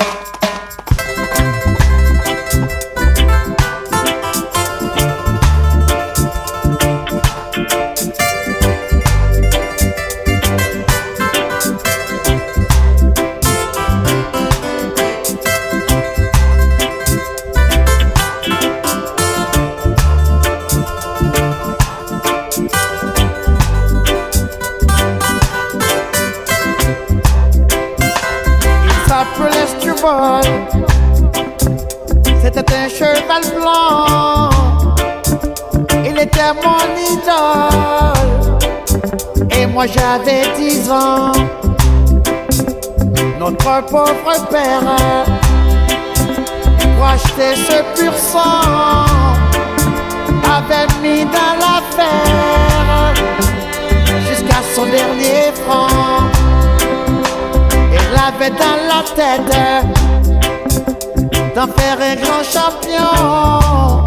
Il C'était un cheval blanc. Il était mon idole. Et moi j'avais 10 ans. Notre pauvre père, pour acheter ce pur sang, avait mis dans dans la tête d'en faire un grand champion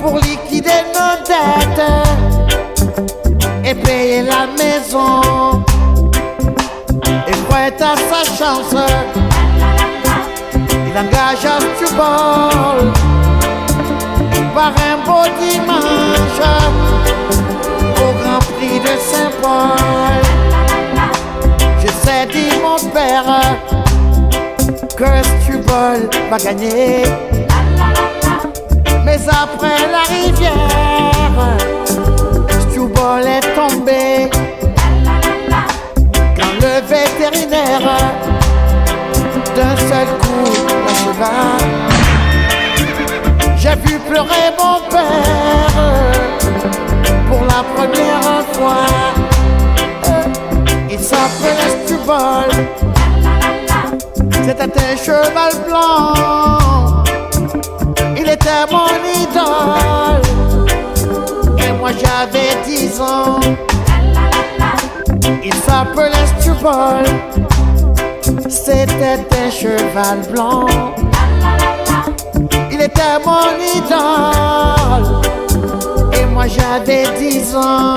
pour liquider nos dettes et payer la maison. Il croyait à sa chance, il engagea Stubble par un beau dimanche que Stubble va gagner. Mais après la rivière, Stubble est tombé. Quand le vétérinaire, d'un seul coup, l'acheva. J'ai vu pleurer mon père pour la première fois. Il s'appelait Stubble. C'était un cheval blanc. Il était mon idole. Et moi j'avais 10 ans. Il s'appelait Stubble. C'était un cheval blanc. Il était mon idole. Et moi j'avais 10 ans.